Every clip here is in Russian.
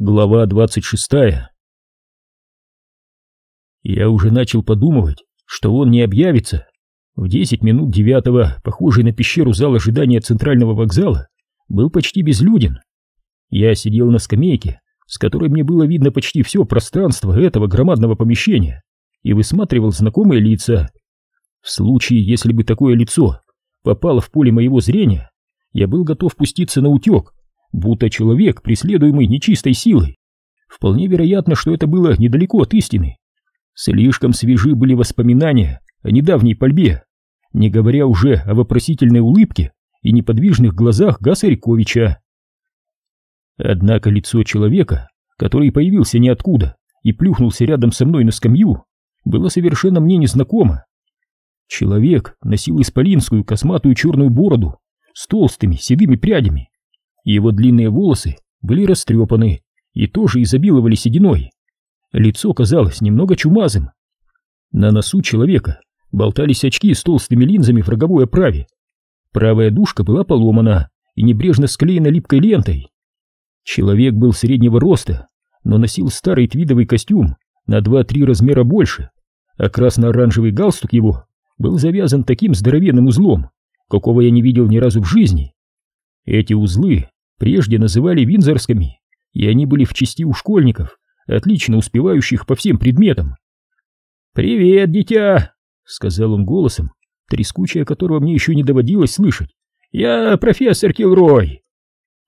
Глава 26 Я уже начал подумывать, что он не объявится. В 10 минут девятого, похожий на пещеру зал ожидания центрального вокзала, был почти безлюден. Я сидел на скамейке, с которой мне было видно почти все пространство этого громадного помещения, и высматривал знакомые лица. В случае, если бы такое лицо попало в поле моего зрения, я был готов пуститься на утек, будто человек, преследуемый нечистой силой. Вполне вероятно, что это было недалеко от истины. Слишком свежи были воспоминания о недавней пальбе, не говоря уже о вопросительной улыбке и неподвижных глазах Гаса Риковича. Однако лицо человека, который появился ниоткуда и плюхнулся рядом со мной на скамью, было совершенно мне незнакомо. Человек носил исполинскую косматую черную бороду с толстыми седыми прядями его длинные волосы были растрепаны и тоже изобиловали сединой. Лицо казалось немного чумазым. На носу человека болтались очки с толстыми линзами в роговой оправе. Правая дужка была поломана и небрежно склеена липкой лентой. Человек был среднего роста, но носил старый твидовый костюм на 2-3 размера больше, а красно-оранжевый галстук его был завязан таким здоровенным узлом, какого я не видел ни разу в жизни. Эти узлы прежде называли винзорскими, и они были в части у школьников, отлично успевающих по всем предметам. «Привет, дитя!» — сказал он голосом, трескучее которого мне еще не доводилось слышать. «Я профессор Килрой!»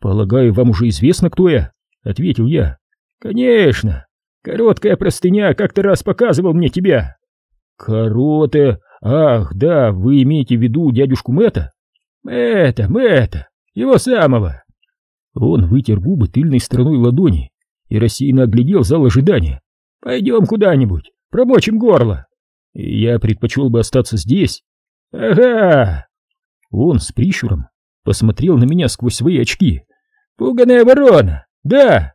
«Полагаю, вам уже известно, кто я?» — ответил я. «Конечно! Короткая простыня как-то раз показывал мне тебя!» «Короте... Ах, да, вы имеете в виду дядюшку Мэтта?» «Мэтта, Мэтта! Его самого! Он вытер губы тыльной стороной ладони и рассеянно оглядел зал ожидания. «Пойдем куда-нибудь, промочим горло!» «Я предпочел бы остаться здесь». «Ага!» Он с прищуром посмотрел на меня сквозь свои очки. «Пуганая ворона! Да!»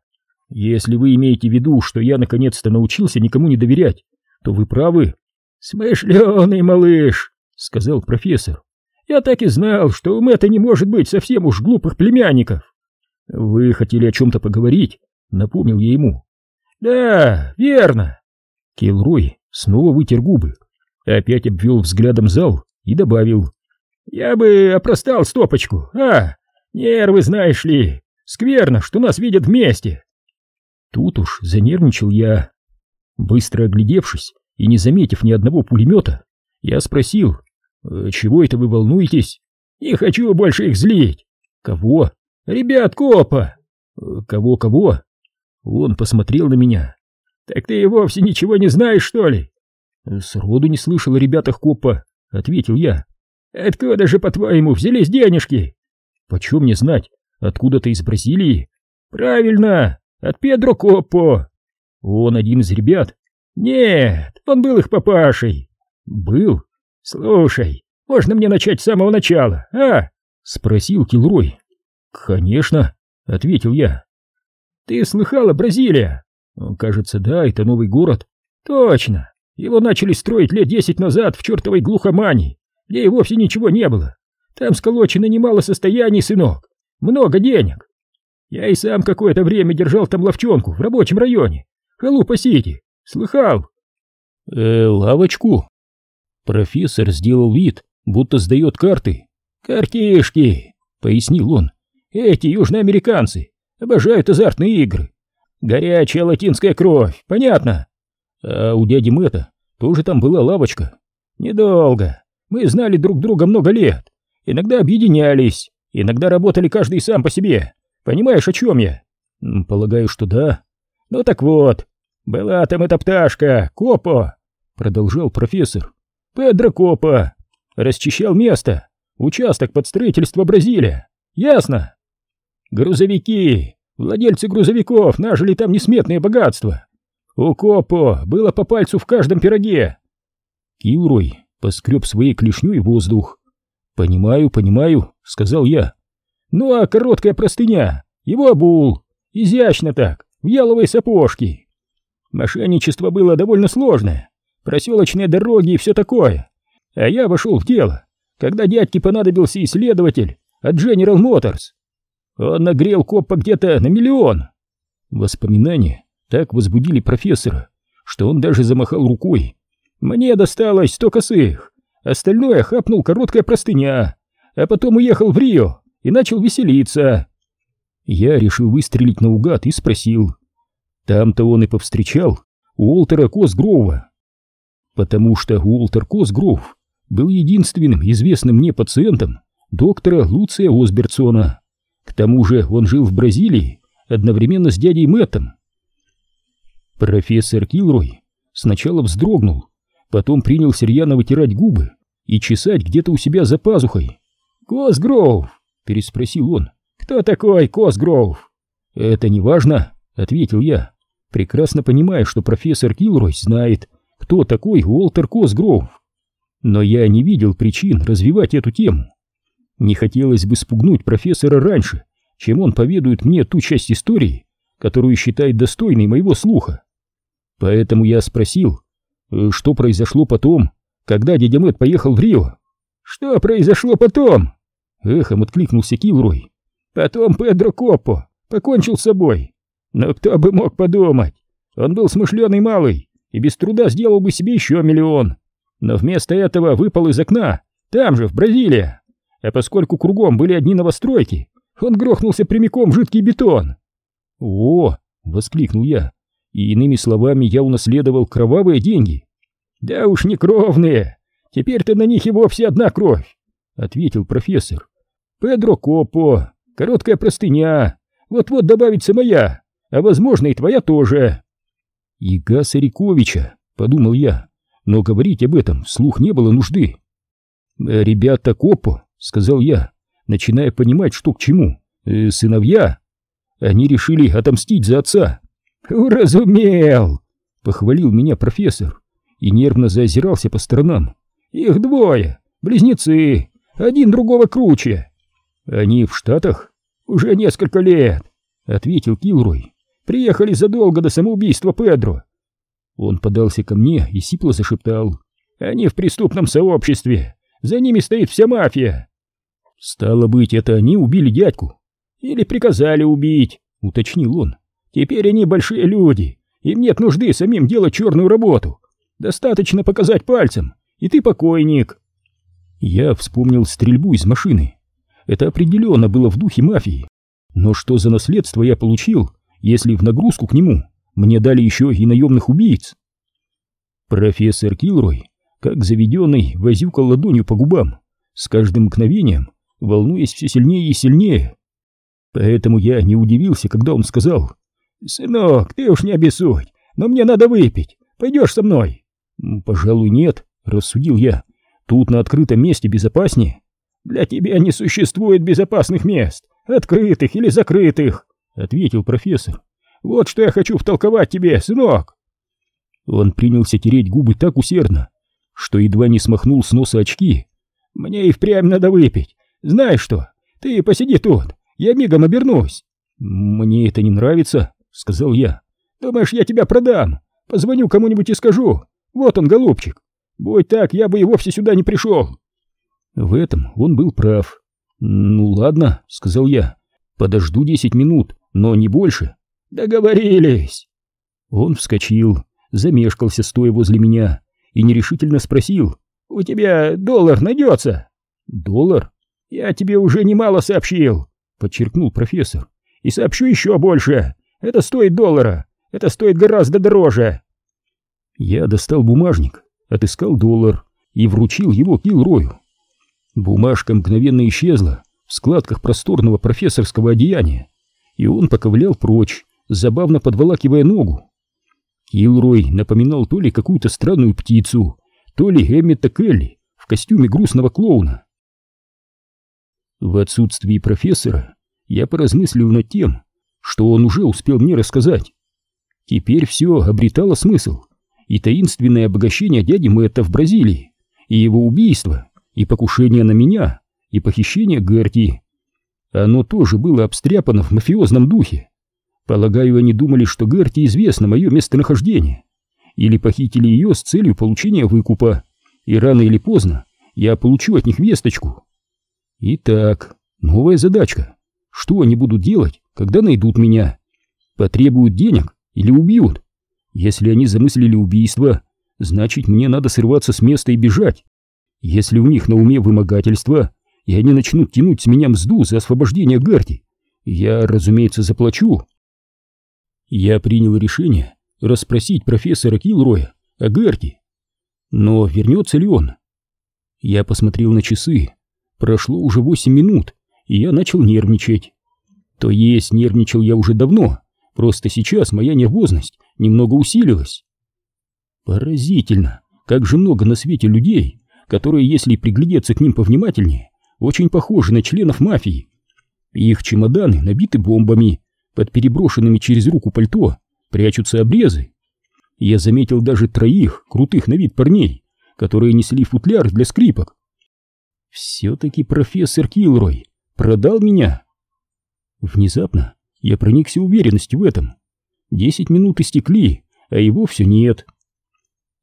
«Если вы имеете в виду, что я наконец-то научился никому не доверять, то вы правы». «Смышленый малыш!» — сказал профессор. «Я так и знал, что у Мэтта не может быть совсем уж глупых племянников». «Вы хотели о чем-то поговорить?» — напомнил я ему. «Да, верно!» Килрой снова вытер губы, опять обвел взглядом зал и добавил. «Я бы опростал стопочку, а? Нервы, знаешь ли, скверно, что нас видят вместе!» Тут уж занервничал я. Быстро оглядевшись и не заметив ни одного пулемета, я спросил, «Э, «Чего это вы волнуетесь?» «Не хочу больше их злить!» «Кого?» «Ребят копа!» «Кого-кого?» Он посмотрел на меня. «Так ты и вовсе ничего не знаешь, что ли?» «Сроду не слышал о ребятах копа», — ответил я. «Откуда же, по-твоему, взялись денежки?» «Почем мне знать? Откуда-то из Бразилии?» «Правильно, от Педро Коппо». «Он один из ребят?» «Нет, он был их папашей». «Был?» «Слушай, можно мне начать с самого начала, а?» — спросил Килрой. «Конечно», — ответил я. «Ты слыхала, Бразилия?» «Кажется, да, это новый город». «Точно! Его начали строить лет десять назад в чертовой глухомании, где и вовсе ничего не было. Там сколочено немало состояний, сынок. Много денег. Я и сам какое-то время держал там ловчонку в рабочем районе. Халупа-Сити. Слыхал?» «Э, лавочку?» Профессор сделал вид, будто сдает карты. «Картишки», — пояснил он. Эти южноамериканцы обожают азартные игры. Горячая латинская кровь, понятно? А у дяди Мэтта тоже там была лавочка. Недолго. Мы знали друг друга много лет. Иногда объединялись, иногда работали каждый сам по себе. Понимаешь, о чем я? Полагаю, что да. Ну так вот, была там эта пташка, Копо, продолжал профессор. Педро Копо. Расчищал место, участок под строительство Бразилия. Ясно? Грузовики! Владельцы грузовиков нажили там несметные богатства. У Копо было по пальцу в каждом пироге. Килрой поскреб своей клешней воздух. «Понимаю, понимаю», — сказал я. «Ну а короткая простыня, его обул, изящно так, в яловой сапожки. Мошенничество было довольно сложное, проселочные дороги и все такое. А я вошел в дело, когда дядьке понадобился исследователь от General Motors. Он нагрел копа где-то на миллион. Воспоминания так возбудили профессора, что он даже замахал рукой. «Мне досталось сто косых, остальное хапнул короткая простыня, а потом уехал в Рио и начал веселиться». Я решил выстрелить наугад и спросил. Там-то он и повстречал Уолтера Косгрова. Потому что Уолтер Косгров был единственным известным мне пациентом доктора Луция Осбертсона. К тому же он жил в Бразилии одновременно с дядей Мэттом. Профессор Килрой сначала вздрогнул, потом принял рьяно вытирать губы и чесать где-то у себя за пазухой. «Косгров!» — переспросил он. «Кто такой Косгров?» «Это не важно», — ответил я, прекрасно понимая, что профессор Килрой знает, кто такой Уолтер Косгров. Но я не видел причин развивать эту тему. Не хотелось бы спугнуть профессора раньше, чем он поведает мне ту часть истории, которую считает достойной моего слуха. Поэтому я спросил, «Э, что произошло потом, когда дядя Мэтт поехал в Рио. «Что произошло потом?» Эхом откликнулся Килрой. «Потом Педро Коппо покончил с собой. Но кто бы мог подумать, он был смышленый малый и без труда сделал бы себе еще миллион. Но вместо этого выпал из окна, там же, в Бразилии. А поскольку кругом были одни новостройки, он грохнулся прямиком в жидкий бетон. «О!» — воскликнул я. И иными словами, я унаследовал кровавые деньги. «Да уж не кровные! Теперь-то на них и вовсе одна кровь!» — ответил профессор. «Педро Копо, короткая простыня, вот-вот добавится моя, а возможно и твоя тоже!» «И Гасариковича!» — подумал я, но говорить об этом вслух не было нужды. «Ребята Копо сказал я, начиная понимать, что к чему. Э, сыновья. Они решили отомстить за отца. «Уразумел!» — похвалил меня профессор и нервно заозирался по сторонам. «Их двое, близнецы, один другого круче». «Они в Штатах?» «Уже несколько лет», — ответил Килрой. «Приехали задолго до самоубийства Педро». Он подался ко мне и сипло зашептал. «Они в преступном сообществе. За ними стоит вся мафия. Стало быть, это они убили дядьку. Или приказали убить, уточнил он. Теперь они большие люди. Им нет нужды самим делать черную работу. Достаточно показать пальцем, и ты покойник. Я вспомнил стрельбу из машины. Это определенно было в духе мафии. Но что за наследство я получил, если в нагрузку к нему мне дали еще и наемных убийц? Профессор Килрой, как заведенный, возюкал ладонью по губам, с каждым мгновением волнуясь все сильнее и сильнее. Поэтому я не удивился, когда он сказал, «Сынок, ты уж не обессудь, но мне надо выпить, пойдешь со мной?» «Пожалуй, нет», — рассудил я, «тут на открытом месте безопаснее». «Для тебя не существует безопасных мест, открытых или закрытых», — ответил профессор. «Вот что я хочу втолковать тебе, сынок». Он принялся тереть губы так усердно, что едва не смахнул с носа очки. «Мне и впрямь надо выпить, знаешь что, ты посиди тут, я мигом обернусь. Мне это не нравится, сказал я. Думаешь, я тебя продам? Позвоню кому-нибудь и скажу. Вот он, голубчик. Будь так, я бы и вовсе сюда не пришел. В этом он был прав. Ну ладно, сказал я. Подожду десять минут, но не больше. Договорились. Он вскочил, замешкался, стоя возле меня, и нерешительно спросил. «У тебя доллар найдется?» «Доллар? «Я тебе уже немало сообщил», — подчеркнул профессор. «И сообщу еще больше. Это стоит доллара. Это стоит гораздо дороже». Я достал бумажник, отыскал доллар и вручил его Килрою. Бумажка мгновенно исчезла в складках просторного профессорского одеяния, и он поковылял прочь, забавно подволакивая ногу. Килрой напоминал то ли какую-то странную птицу, то ли Эммета Келли в костюме грустного клоуна. В отсутствии профессора я поразмыслил над тем, что он уже успел мне рассказать. Теперь все обретало смысл, и таинственное обогащение дяди Мэтта в Бразилии, и его убийство, и покушение на меня, и похищение Герти. Оно тоже было обстряпано в мафиозном духе. Полагаю, они думали, что Герти известно мое местонахождение, или похитили ее с целью получения выкупа, и рано или поздно я получу от них весточку. Итак, новая задачка. Что они будут делать, когда найдут меня? Потребуют денег или убьют? Если они замыслили убийство, значит мне надо срываться с места и бежать. Если у них на уме вымогательство, и они начнут тянуть с меня мзду за освобождение Гарти, я, разумеется, заплачу. Я принял решение расспросить профессора Килроя о Гарти. Но вернется ли он? Я посмотрел на часы. Прошло уже восемь минут, и я начал нервничать. То есть нервничал я уже давно, просто сейчас моя нервозность немного усилилась. Поразительно, как же много на свете людей, которые, если приглядеться к ним повнимательнее, очень похожи на членов мафии. Их чемоданы набиты бомбами, под переброшенными через руку пальто прячутся обрезы. Я заметил даже троих крутых на вид парней, которые несли футляр для скрипок. Все-таки профессор Килрой продал меня. Внезапно я проникся уверенностью в этом. Десять минут истекли, а его все нет.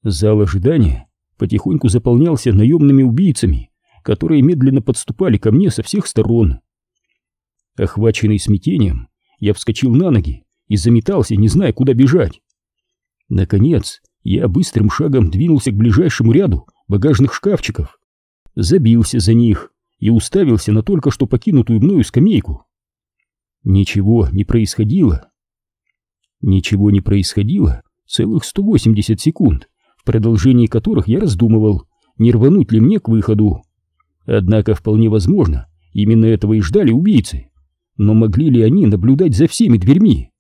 Зал ожидания потихоньку заполнялся наемными убийцами, которые медленно подступали ко мне со всех сторон. Охваченный смятением, я вскочил на ноги и заметался, не зная, куда бежать. Наконец, я быстрым шагом двинулся к ближайшему ряду багажных шкафчиков, забился за них и уставился на только что покинутую мною скамейку. Ничего не происходило. Ничего не происходило целых 180 секунд, в продолжении которых я раздумывал, не рвануть ли мне к выходу. Однако вполне возможно, именно этого и ждали убийцы. Но могли ли они наблюдать за всеми дверьми?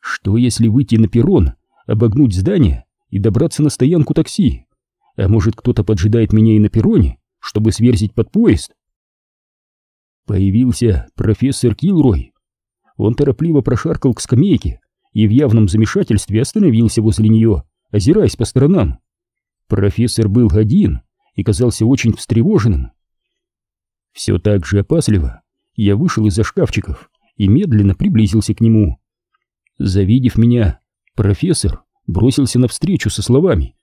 Что если выйти на перрон, обогнуть здание и добраться на стоянку такси? А может кто-то поджидает меня и на перроне, чтобы сверзить под поезд? Появился профессор Килрой. Он торопливо прошаркал к скамейке и в явном замешательстве остановился возле нее, озираясь по сторонам. Профессор был один и казался очень встревоженным. Все так же опасливо я вышел из-за шкафчиков и медленно приблизился к нему. Завидев меня, профессор бросился навстречу со словами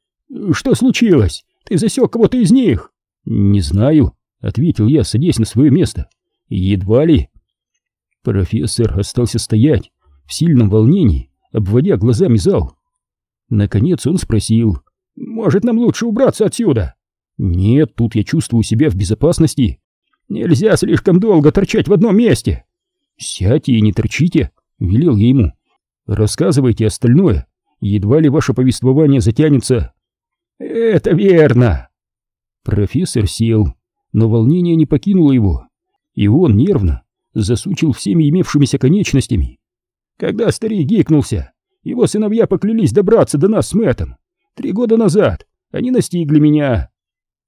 «Что случилось? Ты засек кого-то из них?» «Не знаю», — ответил я, садясь на свое место. «Едва ли». Профессор остался стоять в сильном волнении, обводя глазами зал. Наконец он спросил «Может, нам лучше убраться отсюда?» «Нет, тут я чувствую себя в безопасности». «Нельзя слишком долго торчать в одном месте!» «Сядьте и не торчите», — велел я ему. «Рассказывайте остальное, едва ли ваше повествование затянется». «Это верно!» Профессор сел, но волнение не покинуло его, и он нервно засучил всеми имевшимися конечностями. Когда старик гикнулся, его сыновья поклялись добраться до нас с Мэттом. Три года назад они настигли меня.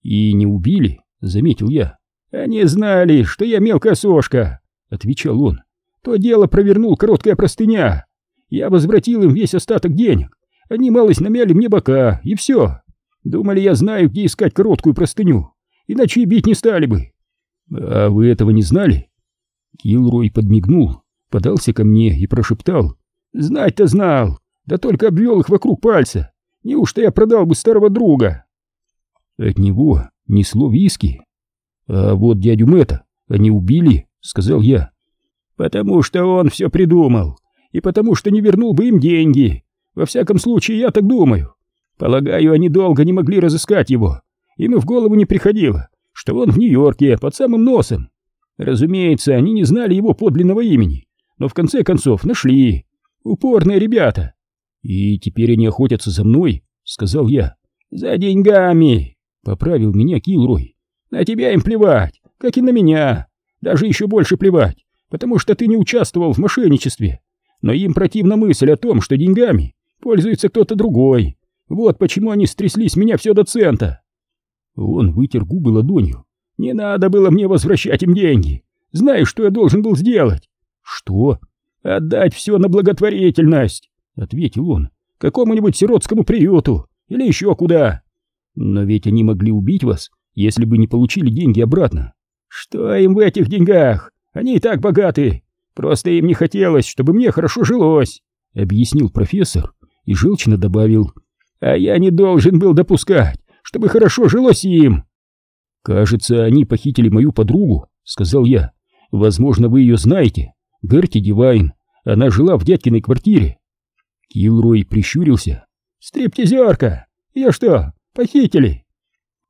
И не убили, заметил я. Они знали, что я мелкая сошка, отвечал он. То дело провернул короткая простыня. Я возвратил им весь остаток денег. Они малость намяли мне бока, и все. Думали, я знаю, где искать короткую простыню, иначе и бить не стали бы. А вы этого не знали? Килрой подмигнул, подался ко мне и прошептал. Знать-то знал, да только обвел их вокруг пальца. Неужто я продал бы старого друга? От него несло виски. А вот дядю Мэтта они убили, сказал я. Потому что он все придумал, и потому что не вернул бы им деньги. Во всяком случае, я так думаю. Полагаю, они долго не могли разыскать его. Им и в голову не приходило, что он в Нью-Йорке, под самым носом. Разумеется, они не знали его подлинного имени, но в конце концов нашли. Упорные ребята. И теперь они охотятся за мной, сказал я. За деньгами, поправил меня Килрой. На тебя им плевать, как и на меня. Даже еще больше плевать, потому что ты не участвовал в мошенничестве. Но им противна мысль о том, что деньгами пользуется кто-то другой. Вот почему они стрясли меня все до цента. Он вытер губы ладонью. Не надо было мне возвращать им деньги. Знаешь, что я должен был сделать? Что? Отдать все на благотворительность, ответил он. Какому-нибудь сиротскому приюту или еще куда. Но ведь они могли убить вас, если бы не получили деньги обратно. Что им в этих деньгах? Они и так богаты. Просто им не хотелось, чтобы мне хорошо жилось, объяснил профессор и желчно добавил. А я не должен был допускать, чтобы хорошо жилось им. Кажется, они похитили мою подругу, сказал я. Возможно, вы ее знаете. Берти Дивайн. Она жила в дядькиной квартире. Килрой прищурился. «Стриптизерка! Ее что, похитили?»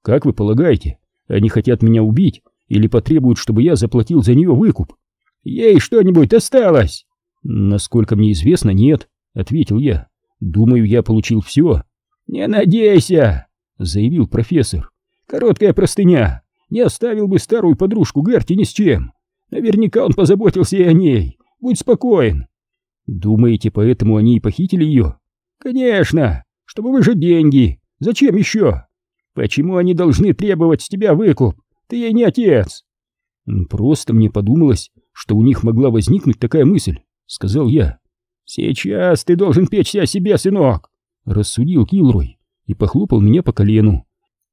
«Как вы полагаете, они хотят меня убить или потребуют, чтобы я заплатил за нее выкуп?» «Ей что-нибудь осталось?» «Насколько мне известно, нет», — ответил я. «Думаю, я получил все». «Не надейся», — заявил профессор. «Короткая простыня. Не оставил бы старую подружку Герти ни с чем. Наверняка он позаботился и о ней. Будь спокоен». «Думаете, поэтому они и похитили ее?» «Конечно, чтобы выжать деньги. Зачем еще? Почему они должны требовать с тебя выкуп? Ты ей не отец». «Просто мне подумалось, что у них могла возникнуть такая мысль», — сказал я. «Сейчас ты должен печься о себе, сынок», — рассудил Килрой и похлопал меня по колену.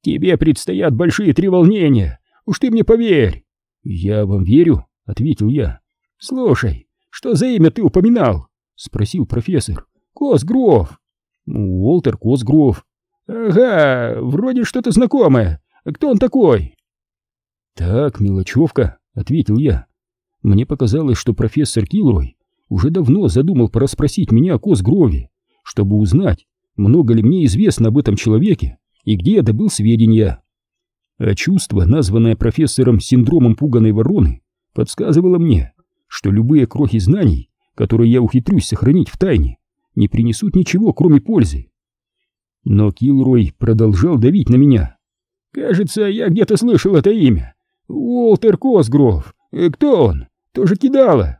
«Тебе предстоят большие треволнения, уж ты мне поверь». «Я вам верю», — ответил я. «Слушай, что за имя ты упоминал?» — спросил профессор. «Косгров». «Уолтер Косгров». «Ага, вроде что-то знакомое. Кто он такой?» «Так, мелочевка», — ответил я. Мне показалось, что профессор Килрой уже давно задумал порасспросить меня о Косгрове, чтобы узнать, много ли мне известно об этом человеке и где я добыл сведения. А чувство, названное профессором синдромом пуганой вороны, подсказывало мне, что любые крохи знаний, которые я ухитрюсь сохранить в тайне, не принесут ничего, кроме пользы. Но Килрой продолжал давить на меня. «Кажется, я где-то слышал это имя. Уолтер Косгров. Э, кто он? Тоже кидала?»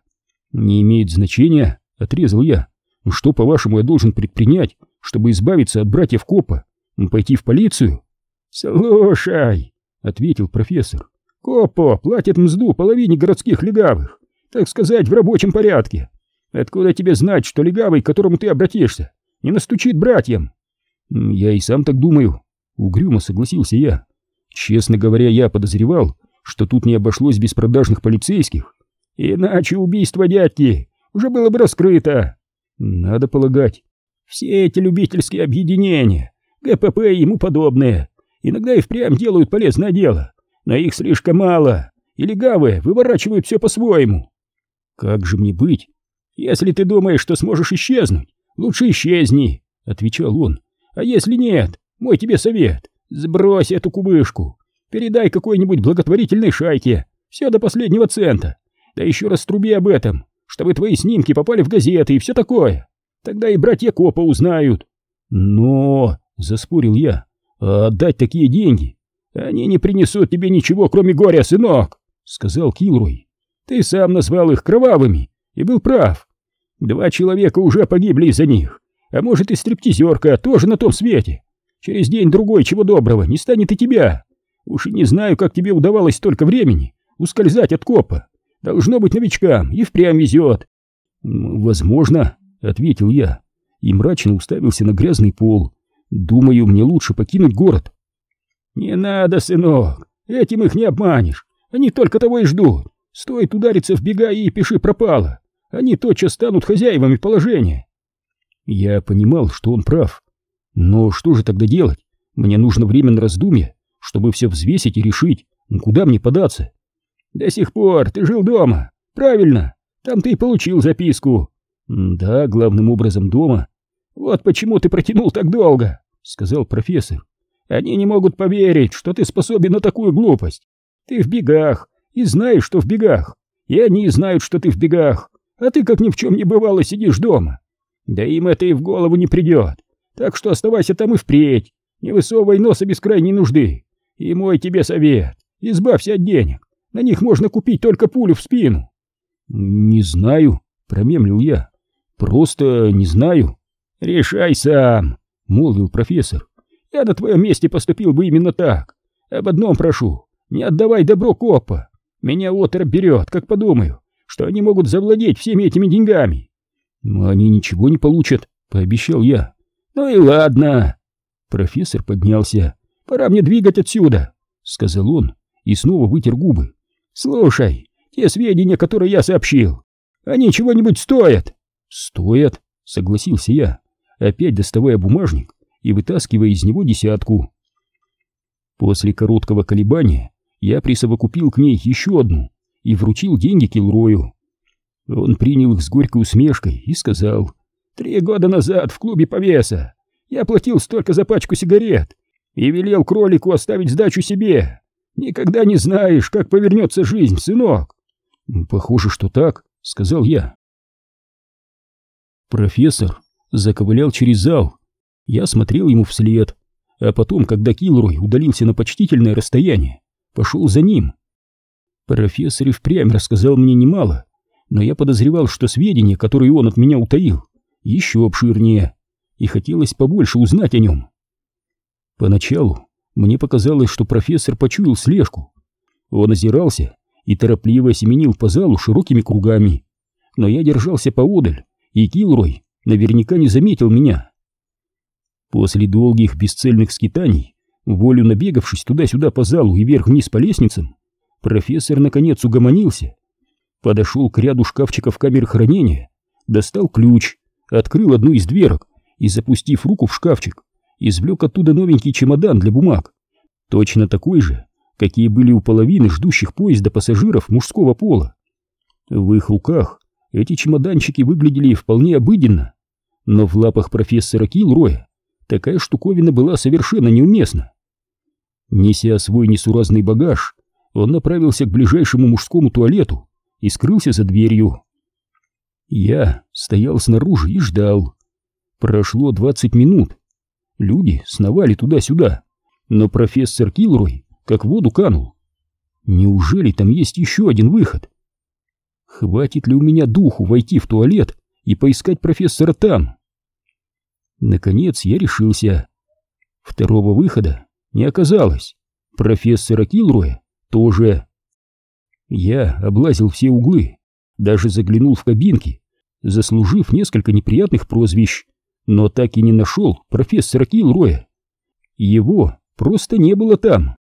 «Не имеет значения», — отрезал я. «Что, по-вашему, я должен предпринять, чтобы избавиться от братьев Копа? Пойти в полицию?» «Слушай», — ответил профессор, — «Копо платит мзду половине городских легавых, так сказать, в рабочем порядке. Откуда тебе знать, что легавый, к которому ты обратишься, не настучит братьям?» «Я и сам так думаю», — угрюмо согласился я. «Честно говоря, я подозревал, что тут не обошлось без продажных полицейских. Иначе убийство дядьки уже было бы раскрыто. Надо полагать. Все эти любительские объединения, ГПП и ему подобные, иногда и впрямь делают полезное дело, но их слишком мало, и легавые выворачивают все по-своему. Как же мне быть? Если ты думаешь, что сможешь исчезнуть, лучше исчезни, отвечал он. А если нет, мой тебе совет, сбрось эту кубышку, передай какой-нибудь благотворительной шайке, все до последнего цента, да еще раз труби об этом, чтобы твои снимки попали в газеты и все такое. Тогда и братья Копа узнают. Но, заспорил я, а отдать такие деньги? Они не принесут тебе ничего, кроме горя, сынок, сказал Килрой. Ты сам назвал их кровавыми и был прав. Два человека уже погибли из-за них, а может и стриптизерка тоже на том свете. Через день-другой, чего доброго, не станет и тебя. Уж и не знаю, как тебе удавалось столько времени ускользать от копа. Должно быть новичкам, и впрямь везет. Возможно, ответил я и мрачно уставился на грязный пол. Думаю, мне лучше покинуть город. Не надо, сынок, этим их не обманешь. Они только того и ждут. Стоит удариться в бега и пиши пропало. Они тотчас станут хозяевами положения. Я понимал, что он прав. Но что же тогда делать? Мне нужно время на раздумье, чтобы все взвесить и решить, куда мне податься. До сих пор ты жил дома, правильно? Там ты и получил записку. Да, главным образом дома. Вот почему ты протянул так долго, сказал профессор. Они не могут поверить, что ты способен на такую глупость. Ты в бегах и знаешь, что в бегах. И они знают, что ты в бегах. А ты, как ни в чем не бывало, сидишь дома. Да им это и в голову не придет. Так что оставайся там и впредь. Не высовывай носа без крайней нужды. И мой тебе совет. Избавься от денег. На них можно купить только пулю в спину. Не знаю, промемлил я. Просто не знаю. Решай сам, молвил профессор. Я на твоем месте поступил бы именно так. Об одном прошу, не отдавай добро копа. Меня отрыв берет, как подумаю, что они могут завладеть всеми этими деньгами. Они ничего не получат, пообещал я. Ну и ладно. Профессор поднялся. Пора мне двигать отсюда, сказал он и снова вытер губы. Слушай, те сведения, которые я сообщил, они чего-нибудь стоят? Стоят, согласился я, опять доставая бумажник и вытаскивая из него десятку. После короткого колебания я присовокупил к ней еще одну и вручил деньги Килрою. Он принял их с горькой усмешкой и сказал, «Три года назад в клубе повеса я платил столько за пачку сигарет и велел кролику оставить сдачу себе. Никогда не знаешь, как повернется жизнь, сынок». «Похоже, что так», — сказал я. Профессор заковылял через зал. Я смотрел ему вслед, а потом, когда Килрой удалился на почтительное расстояние, пошел за ним. Профессор и впрямь рассказал мне немало, но я подозревал, что сведения, которые он от меня утаил, еще обширнее, и хотелось побольше узнать о нем. Поначалу мне показалось, что профессор почуял слежку. Он озирался и торопливо семенил по залу широкими кругами, но я держался поодаль, и Килрой наверняка не заметил меня. После долгих бесцельных скитаний, волю набегавшись туда-сюда по залу и вверх-вниз по лестницам, профессор наконец угомонился, подошел к ряду шкафчиков камеры хранения, достал ключ, открыл одну из дверок и, запустив руку в шкафчик, извлек оттуда новенький чемодан для бумаг, точно такой же, какие были у половины ждущих поезда пассажиров мужского пола. В их руках эти чемоданчики выглядели вполне обыденно, но в лапах профессора Килроя такая штуковина была совершенно неуместна. Неся свой несуразный багаж, он направился к ближайшему мужскому туалету и скрылся за дверью. Я стоял снаружи и ждал. Прошло двадцать минут. Люди сновали туда-сюда, но профессор Килрой как в воду канул. Неужели там есть еще один выход? Хватит ли у меня духу войти в туалет и поискать профессора там? Наконец я решился. Второго выхода не оказалось. Профессора Килроя тоже. Я облазил все углы, даже заглянул в кабинки, заслужив несколько неприятных прозвищ, но так и не нашел профессора Килроя. Его просто не было там.